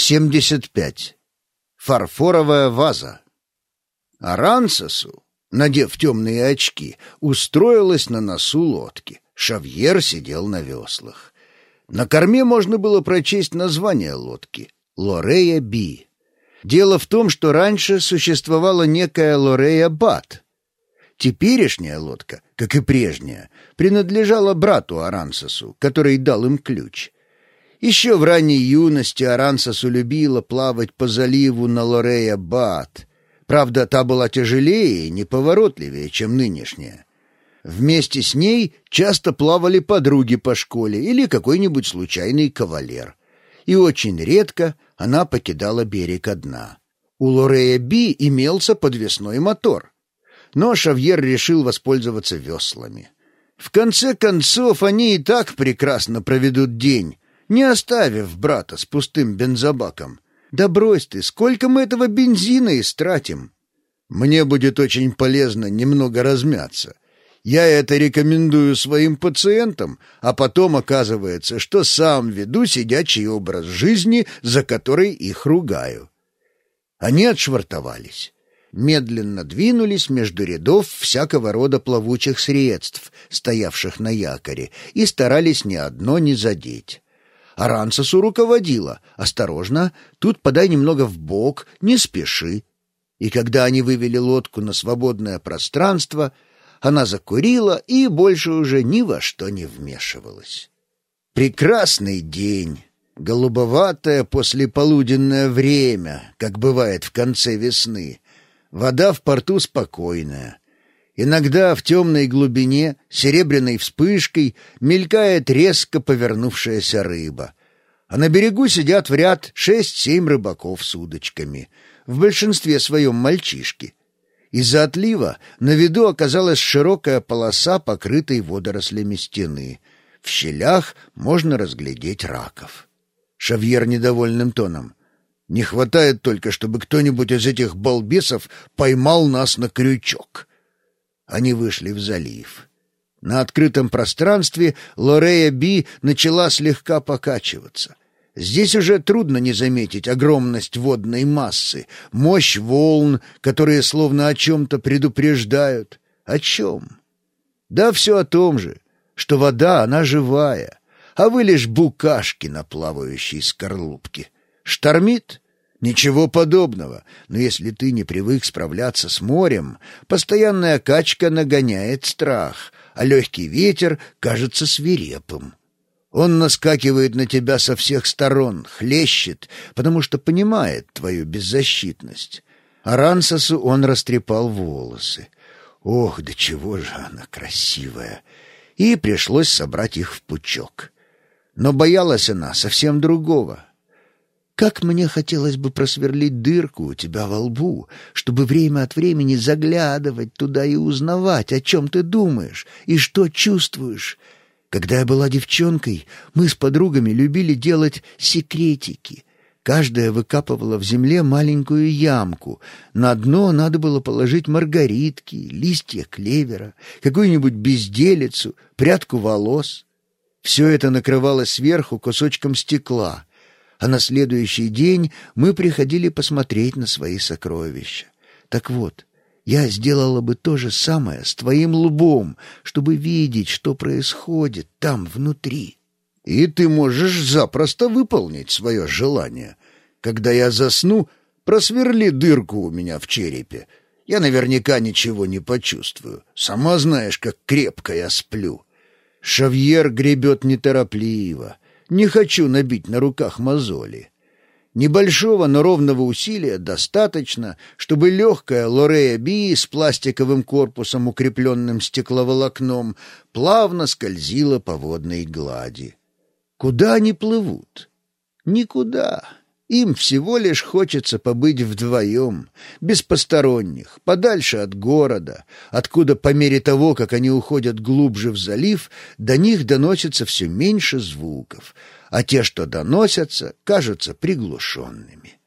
75. Фарфоровая ваза. Арансасу, надев темные очки, устроилась на носу лодки. Шавьер сидел на веслах. На корме можно было прочесть название лодки — «Лорея Би». Дело в том, что раньше существовала некая Лорея Бат. Теперешняя лодка, как и прежняя, принадлежала брату Арансасу, который дал им ключ — еще в ранней юности Арансасу любила плавать по заливу на Лорея-Бат. Правда, та была тяжелее и неповоротливее, чем нынешняя. Вместе с ней часто плавали подруги по школе или какой-нибудь случайный кавалер. И очень редко она покидала берег одна. У Лорея Би имелся подвесной мотор. Но Шавьер решил воспользоваться веслами. В конце концов, они и так прекрасно проведут день, не оставив брата с пустым бензобаком. Да брось ты, сколько мы этого бензина истратим? Мне будет очень полезно немного размяться. Я это рекомендую своим пациентам, а потом оказывается, что сам веду сидячий образ жизни, за который их ругаю. Они отшвартовались медленно двинулись между рядов всякого рода плавучих средств, стоявших на якоре, и старались ни одно не задеть. Арансасу руководила. «Осторожно, тут подай немного в бок, не спеши». И когда они вывели лодку на свободное пространство, она закурила и больше уже ни во что не вмешивалась. Прекрасный день, голубоватое послеполуденное время, как бывает в конце весны. Вода в порту спокойная. Иногда в темной глубине серебряной вспышкой мелькает резко повернувшаяся рыба. А на берегу сидят в ряд шесть-семь рыбаков с удочками, в большинстве своем мальчишки. Из-за отлива на виду оказалась широкая полоса, покрытой водорослями стены. В щелях можно разглядеть раков. Шавьер недовольным тоном. «Не хватает только, чтобы кто-нибудь из этих балбесов поймал нас на крючок». Они вышли в залив. На открытом пространстве Лорея Би начала слегка покачиваться. Здесь уже трудно не заметить огромность водной массы, мощь волн, которые словно о чем-то предупреждают. О чем? Да все о том же, что вода, она живая, а вы лишь букашки на плавающей скорлупке. Штормит? Ничего подобного, но если ты не привык справляться с морем, постоянная качка нагоняет страх, а легкий ветер кажется свирепым. Он наскакивает на тебя со всех сторон, хлещет, потому что понимает твою беззащитность. А Рансосу он растрепал волосы. Ох, да чего же она красивая! И пришлось собрать их в пучок. Но боялась она совсем другого — как мне хотелось бы просверлить дырку у тебя во лбу, чтобы время от времени заглядывать туда и узнавать, о чем ты думаешь и что чувствуешь. Когда я была девчонкой, мы с подругами любили делать секретики. Каждая выкапывала в земле маленькую ямку. На дно надо было положить маргаритки, листья клевера, какую-нибудь безделицу, прядку волос. Все это накрывалось сверху кусочком стекла — а на следующий день мы приходили посмотреть на свои сокровища. Так вот, я сделала бы то же самое с твоим лбом, чтобы видеть, что происходит там внутри. И ты можешь запросто выполнить свое желание. Когда я засну, просверли дырку у меня в черепе. Я наверняка ничего не почувствую. Сама знаешь, как крепко я сплю. Шавьер гребет неторопливо — не хочу набить на руках мозоли. Небольшого, но ровного усилия достаточно, чтобы легкая Лорея Би с пластиковым корпусом, укрепленным стекловолокном, плавно скользила по водной глади. Куда они плывут? Никуда. Им всего лишь хочется побыть вдвоем, без посторонних, подальше от города, откуда по мере того, как они уходят глубже в залив, до них доносится все меньше звуков, а те, что доносятся, кажутся приглушенными.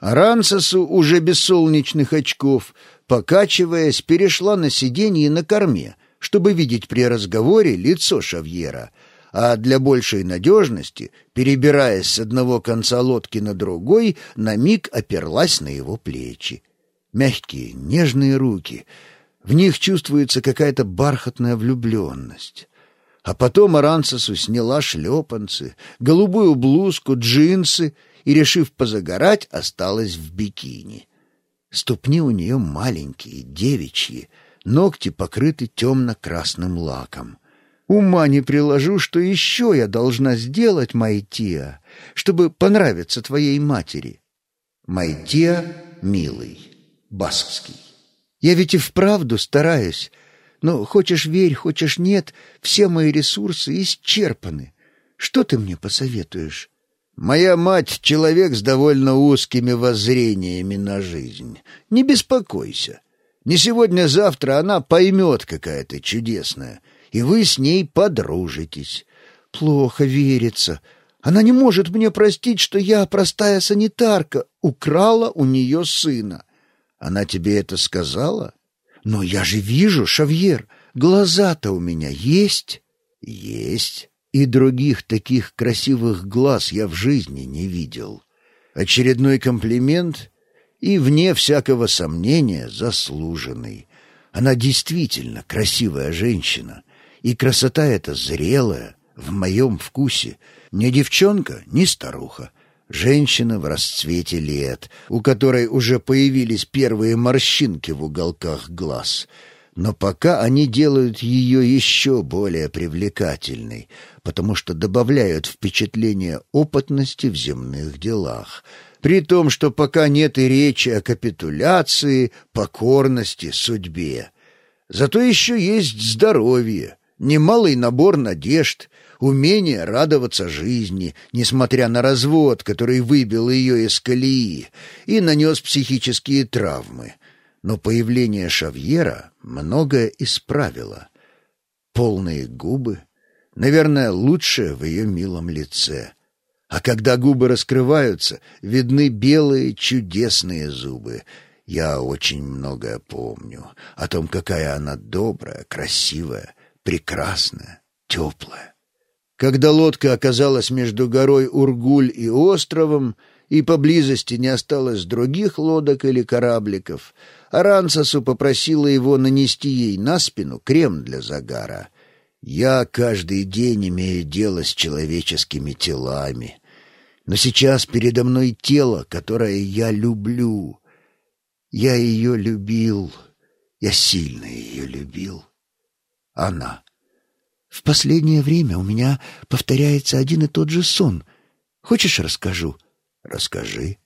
Арансасу, уже без солнечных очков, покачиваясь, перешла на сиденье на корме, чтобы видеть при разговоре лицо Шавьера — а для большей надежности, перебираясь с одного конца лодки на другой, на миг оперлась на его плечи. Мягкие, нежные руки. В них чувствуется какая-то бархатная влюбленность. А потом Арансесу сняла шлепанцы, голубую блузку, джинсы и, решив позагорать, осталась в бикини. Ступни у нее маленькие, девичьи, ногти покрыты темно-красным лаком. Ума не приложу, что еще я должна сделать, Майтия, чтобы понравиться твоей матери. Майтия, милый, баскский. Я ведь и вправду стараюсь, но хочешь верь, хочешь нет, все мои ресурсы исчерпаны. Что ты мне посоветуешь? Моя мать — человек с довольно узкими воззрениями на жизнь. Не беспокойся. Не сегодня-завтра она поймет, какая ты чудесная, и вы с ней подружитесь. Плохо верится. Она не может мне простить, что я, простая санитарка, украла у нее сына. Она тебе это сказала? Но я же вижу, Шавьер, глаза-то у меня есть. Есть. И других таких красивых глаз я в жизни не видел. Очередной комплимент и, вне всякого сомнения, заслуженный. Она действительно красивая женщина, и красота эта зрелая, в моем вкусе. Не девчонка, не старуха. Женщина в расцвете лет, у которой уже появились первые морщинки в уголках глаз — но пока они делают ее еще более привлекательной, потому что добавляют впечатление опытности в земных делах, при том, что пока нет и речи о капитуляции, покорности, судьбе. Зато еще есть здоровье, немалый набор надежд, умение радоваться жизни, несмотря на развод, который выбил ее из колеи и нанес психические травмы. Но появление Шавьера многое исправило. Полные губы, наверное, лучшее в ее милом лице. А когда губы раскрываются, видны белые чудесные зубы. Я очень многое помню о том, какая она добрая, красивая, прекрасная, теплая. Когда лодка оказалась между горой Ургуль и островом, и поблизости не осталось других лодок или корабликов, Арансасу попросила его нанести ей на спину крем для загара. «Я каждый день имею дело с человеческими телами, но сейчас передо мной тело, которое я люблю. Я ее любил, я сильно ее любил. Она. В последнее время у меня повторяется один и тот же сон. Хочешь, расскажу?» «Расскажи».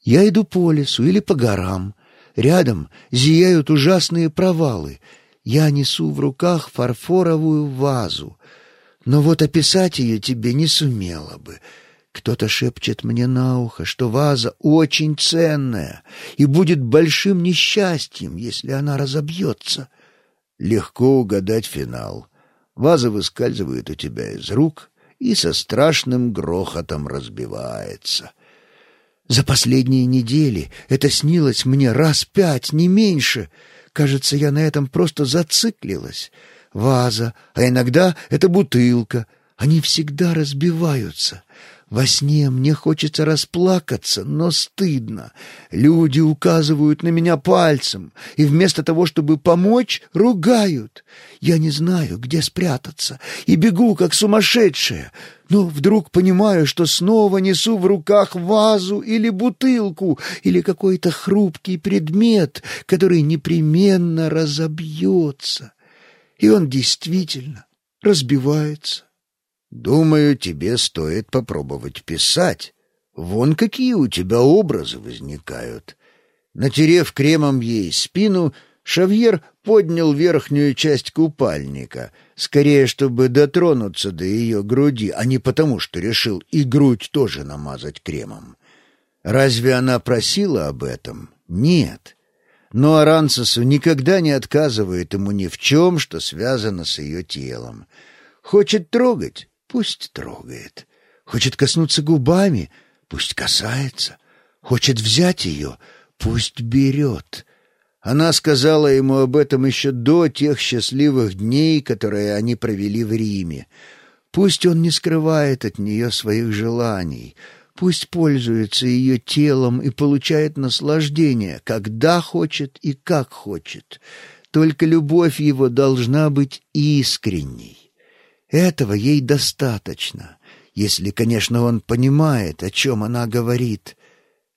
«Я иду по лесу или по горам». Рядом зияют ужасные провалы. Я несу в руках фарфоровую вазу. Но вот описать ее тебе не сумела бы. Кто-то шепчет мне на ухо, что ваза очень ценная и будет большим несчастьем, если она разобьется. Легко угадать финал. Ваза выскальзывает у тебя из рук и со страшным грохотом разбивается — за последние недели это снилось мне раз пять, не меньше. Кажется, я на этом просто зациклилась. Ваза, а иногда это бутылка. Они всегда разбиваются. Во сне мне хочется расплакаться, но стыдно. Люди указывают на меня пальцем, и вместо того, чтобы помочь, ругают. Я не знаю, где спрятаться, и бегу, как сумасшедшая. Но вдруг понимаю, что снова несу в руках вазу или бутылку, или какой-то хрупкий предмет, который непременно разобьется. И он действительно разбивается. Думаю, тебе стоит попробовать писать. Вон какие у тебя образы возникают. Натерев кремом ей спину, Шавьер поднял верхнюю часть купальника, скорее, чтобы дотронуться до ее груди, а не потому, что решил и грудь тоже намазать кремом. Разве она просила об этом? Нет. Но Арансесу никогда не отказывает ему ни в чем, что связано с ее телом. Хочет трогать Пусть трогает. Хочет коснуться губами, пусть касается. Хочет взять ее, пусть берет. Она сказала ему об этом еще до тех счастливых дней, которые они провели в Риме. Пусть он не скрывает от нее своих желаний, пусть пользуется ее телом и получает наслаждение, когда хочет и как хочет. Только любовь его должна быть искренней. Этого ей достаточно, если, конечно, он понимает, о чем она говорит.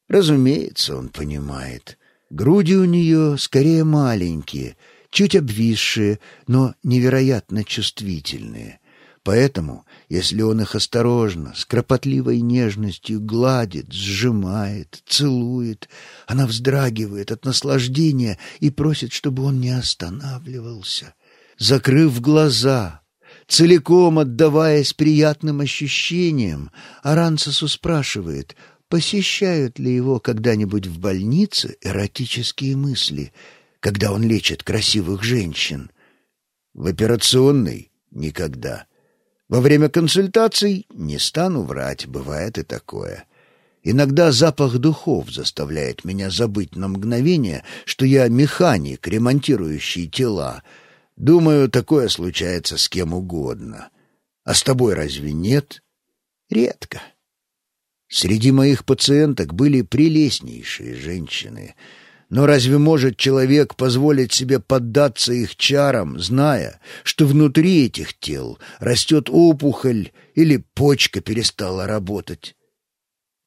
Разумеется, он понимает. Груди у нее скорее маленькие, чуть обвисшие, но невероятно чувствительные. Поэтому, если он их осторожно, с кропотливой нежностью гладит, сжимает, целует, она вздрагивает от наслаждения и просит, чтобы он не останавливался. Закрыв глаза, целиком отдаваясь приятным ощущениям, Аранцесу спрашивает, посещают ли его когда-нибудь в больнице эротические мысли, когда он лечит красивых женщин. В операционной — никогда. Во время консультаций не стану врать, бывает и такое. Иногда запах духов заставляет меня забыть на мгновение, что я механик, ремонтирующий тела. Думаю, такое случается с кем угодно. А с тобой разве нет? Редко. Среди моих пациенток были прелестнейшие женщины — но разве может человек позволить себе поддаться их чарам, зная, что внутри этих тел растет опухоль или почка перестала работать?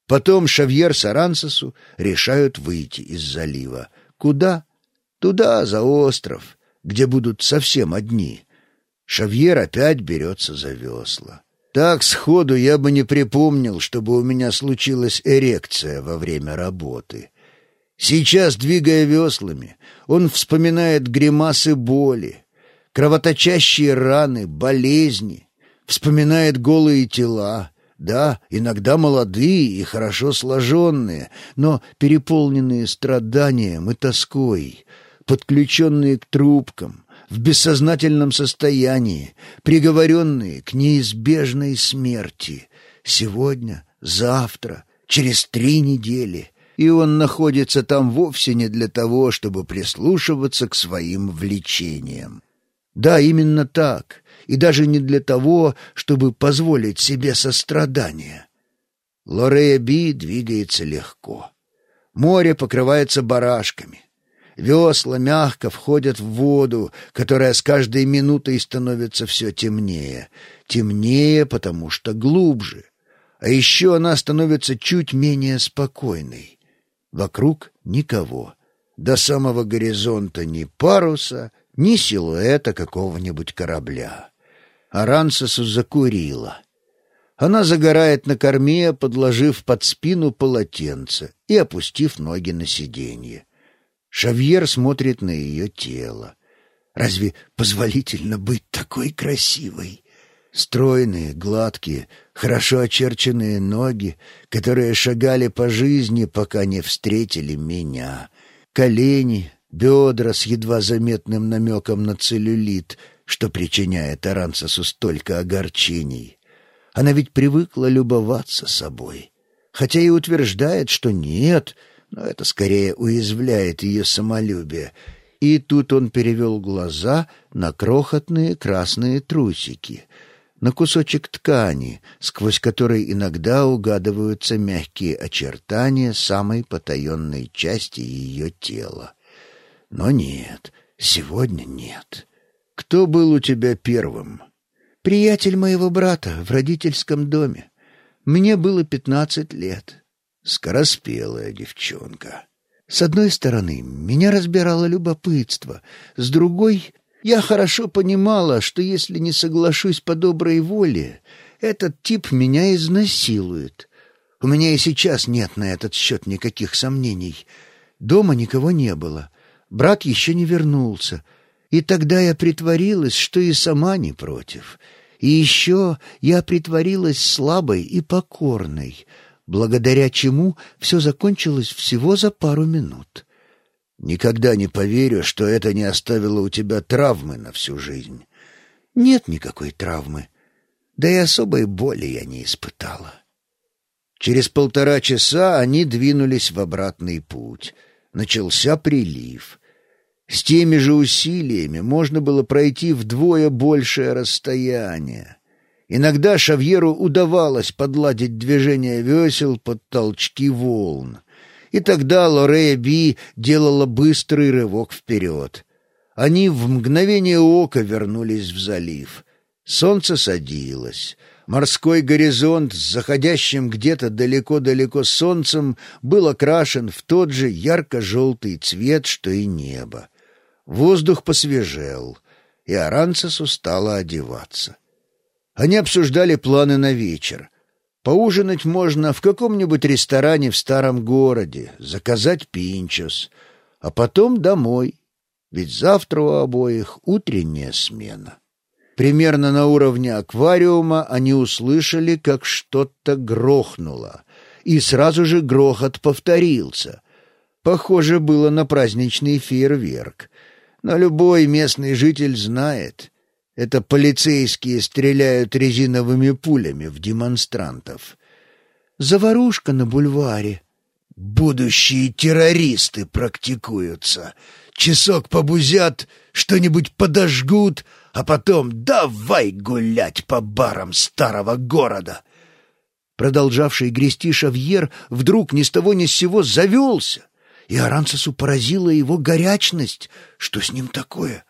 Потом Шавьер с Арансосу решают выйти из залива. Куда? Туда, за остров, где будут совсем одни. Шавьер опять берется за весла. Так сходу я бы не припомнил, чтобы у меня случилась эрекция во время работы. Сейчас, двигая веслами, он вспоминает гримасы боли, кровоточащие раны, болезни, вспоминает голые тела, да, иногда молодые и хорошо сложенные, но переполненные страданием и тоской, подключенные к трубкам, в бессознательном состоянии, приговоренные к неизбежной смерти. Сегодня, завтра, через три недели — и он находится там вовсе не для того, чтобы прислушиваться к своим влечениям. Да, именно так, и даже не для того, чтобы позволить себе сострадание. Лорея Би двигается легко. Море покрывается барашками. Весла мягко входят в воду, которая с каждой минутой становится все темнее. Темнее, потому что глубже. А еще она становится чуть менее спокойной. Вокруг никого. До самого горизонта ни паруса, ни силуэта какого-нибудь корабля. Арансесу закурила. Она загорает на корме, подложив под спину полотенце и опустив ноги на сиденье. Шавьер смотрит на ее тело. Разве позволительно быть такой красивой? Стройные, гладкие, хорошо очерченные ноги, которые шагали по жизни, пока не встретили меня. Колени, бедра с едва заметным намеком на целлюлит, что причиняет Арансасу столько огорчений. Она ведь привыкла любоваться собой. Хотя и утверждает, что нет, но это скорее уязвляет ее самолюбие. И тут он перевел глаза на крохотные красные трусики — на кусочек ткани, сквозь который иногда угадываются мягкие очертания самой потаенной части ее тела. Но нет, сегодня нет. Кто был у тебя первым? Приятель моего брата в родительском доме. Мне было пятнадцать лет. Скороспелая девчонка. С одной стороны, меня разбирало любопытство, с другой я хорошо понимала, что если не соглашусь по доброй воле, этот тип меня изнасилует. У меня и сейчас нет на этот счет никаких сомнений. Дома никого не было. Брат еще не вернулся. И тогда я притворилась, что и сама не против. И еще я притворилась слабой и покорной, благодаря чему все закончилось всего за пару минут. Никогда не поверю, что это не оставило у тебя травмы на всю жизнь. Нет никакой травмы. Да и особой боли я не испытала. Через полтора часа они двинулись в обратный путь. Начался прилив. С теми же усилиями можно было пройти вдвое большее расстояние. Иногда Шавьеру удавалось подладить движение весел под толчки волн. И тогда Лорея Би делала быстрый рывок вперед. Они в мгновение ока вернулись в залив. Солнце садилось. Морской горизонт с заходящим где-то далеко-далеко солнцем был окрашен в тот же ярко-желтый цвет, что и небо. Воздух посвежел, и Аранцесу стало одеваться. Они обсуждали планы на вечер. Поужинать можно в каком-нибудь ресторане в старом городе, заказать пинчос, а потом домой, ведь завтра у обоих утренняя смена. Примерно на уровне аквариума они услышали, как что-то грохнуло, и сразу же грохот повторился. Похоже было на праздничный фейерверк. Но любой местный житель знает, это полицейские стреляют резиновыми пулями в демонстрантов. Заварушка на бульваре. Будущие террористы практикуются. Часок побузят, что-нибудь подожгут, а потом давай гулять по барам старого города. Продолжавший грести Шавьер вдруг ни с того ни с сего завелся, и Аранцесу поразила его горячность. Что с ним такое?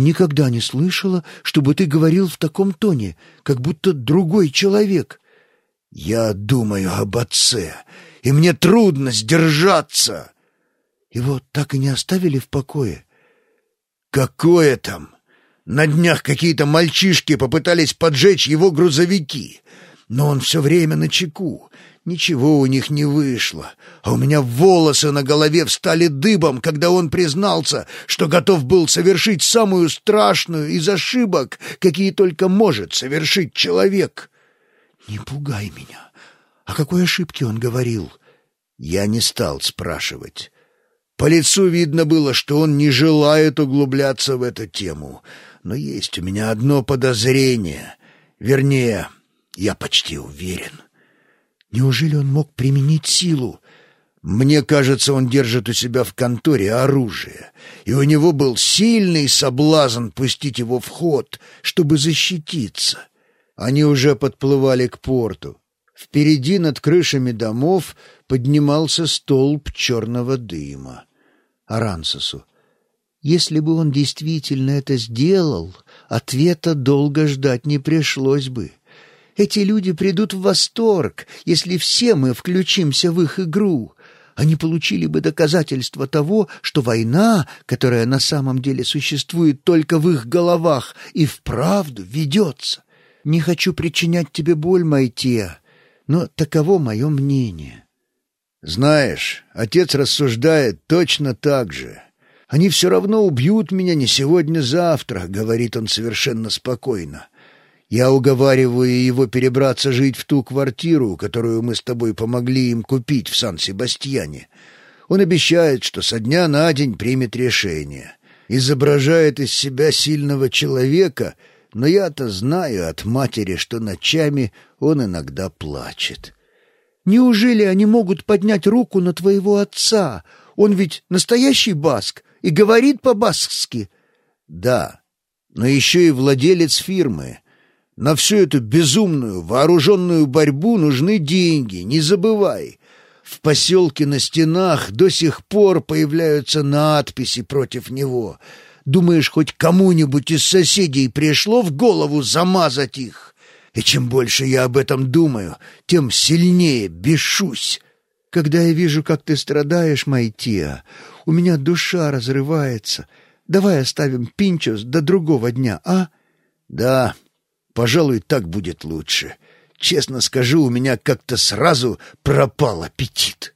Никогда не слышала, чтобы ты говорил в таком тоне, как будто другой человек. Я думаю об отце, и мне трудно сдержаться. Его так и не оставили в покое. Какое там? На днях какие-то мальчишки попытались поджечь его грузовики, но он все время на чеку. Ничего у них не вышло, а у меня волосы на голове встали дыбом, когда он признался, что готов был совершить самую страшную из ошибок, какие только может совершить человек. «Не пугай меня. О какой ошибке он говорил?» Я не стал спрашивать. По лицу видно было, что он не желает углубляться в эту тему. Но есть у меня одно подозрение. Вернее, я почти уверен — Неужели он мог применить силу? Мне кажется, он держит у себя в конторе оружие, и у него был сильный соблазн пустить его в ход, чтобы защититься. Они уже подплывали к порту. Впереди над крышами домов поднимался столб черного дыма. Арансосу. Если бы он действительно это сделал, ответа долго ждать не пришлось бы. Эти люди придут в восторг, если все мы включимся в их игру. Они получили бы доказательство того, что война, которая на самом деле существует только в их головах, и вправду ведется. Не хочу причинять тебе боль, Майтия, но таково мое мнение. Знаешь, отец рассуждает точно так же. Они все равно убьют меня не сегодня-завтра, — говорит он совершенно спокойно. Я уговариваю его перебраться жить в ту квартиру, которую мы с тобой помогли им купить в Сан-Себастьяне. Он обещает, что со дня на день примет решение. Изображает из себя сильного человека, но я-то знаю от матери, что ночами он иногда плачет. Неужели они могут поднять руку на твоего отца? Он ведь настоящий баск и говорит по-баскски. Да, но еще и владелец фирмы — на всю эту безумную вооруженную борьбу нужны деньги, не забывай. В поселке на стенах до сих пор появляются надписи против него. Думаешь, хоть кому-нибудь из соседей пришло в голову замазать их? И чем больше я об этом думаю, тем сильнее бешусь. Когда я вижу, как ты страдаешь, Майтия, у меня душа разрывается. Давай оставим Пинчос до другого дня, а? Да, Пожалуй, так будет лучше. Честно скажу, у меня как-то сразу пропал аппетит.